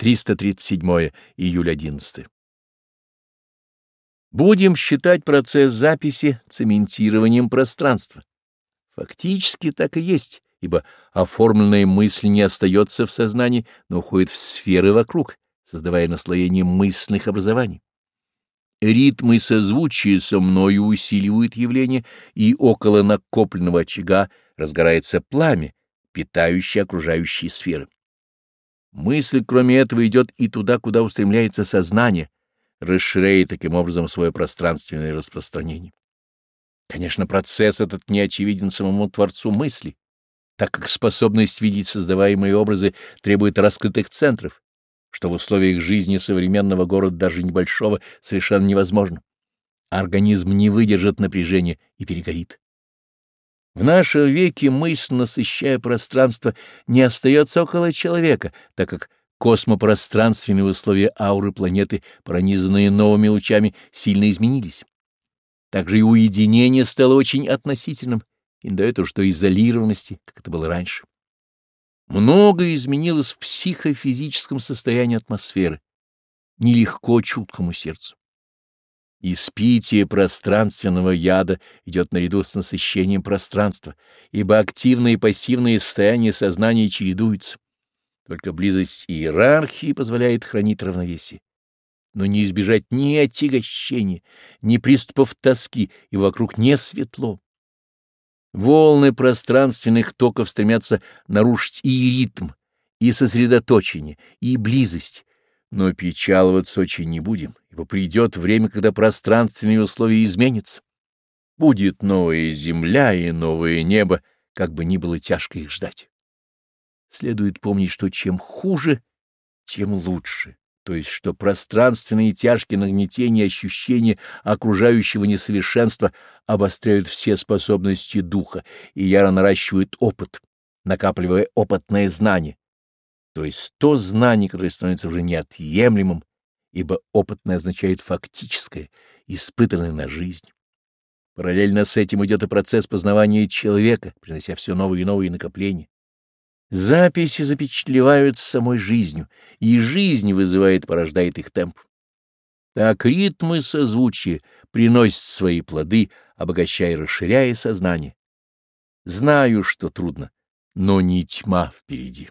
337 июля 11. Будем считать процесс записи цементированием пространства. Фактически так и есть, ибо оформленная мысль не остается в сознании, но уходит в сферы вокруг, создавая наслоение мысленных образований. Ритмы созвучия со мною усиливают явление, и около накопленного очага разгорается пламя, питающее окружающие сферы. Мысль, кроме этого, идет и туда, куда устремляется сознание, расширяя таким образом свое пространственное распространение. Конечно, процесс этот не очевиден самому Творцу мысли, так как способность видеть создаваемые образы требует раскрытых центров, что в условиях жизни современного города, даже небольшого, совершенно невозможно. Организм не выдержит напряжения и перегорит. В наши веки мысль, насыщая пространство, не остается около человека, так как космопространственные условия ауры планеты, пронизанные новыми лучами, сильно изменились. Также и уединение стало очень относительным, и не дает уж той изолированности, как это было раньше. Многое изменилось в психофизическом состоянии атмосферы, нелегко чуткому сердцу. Испитие пространственного яда идет наряду с насыщением пространства, ибо активные и пассивные состояния сознания чередуются. Только близость иерархии позволяет хранить равновесие. Но не избежать ни отягощения, ни приступов тоски, и вокруг не светло. Волны пространственных токов стремятся нарушить и ритм, и сосредоточение, и близость, но печаловаться очень не будем ибо придет время, когда пространственные условия изменятся. Будет новая земля и новое небо, как бы ни было тяжко их ждать. Следует помнить, что чем хуже, тем лучше, то есть что пространственные тяжкие нагнетения и ощущения окружающего несовершенства обостряют все способности духа и яро наращивают опыт, накапливая опытное знание, то есть то знание, которое становится уже неотъемлемым ибо опытное означает фактическое, испытанное на жизнь. Параллельно с этим идет и процесс познавания человека, принося все новые и новые накопления. Записи запечатлеваются самой жизнью, и жизнь вызывает, порождает их темп. Так ритмы созвучия приносят свои плоды, обогащая и расширяя сознание. Знаю, что трудно, но не тьма впереди.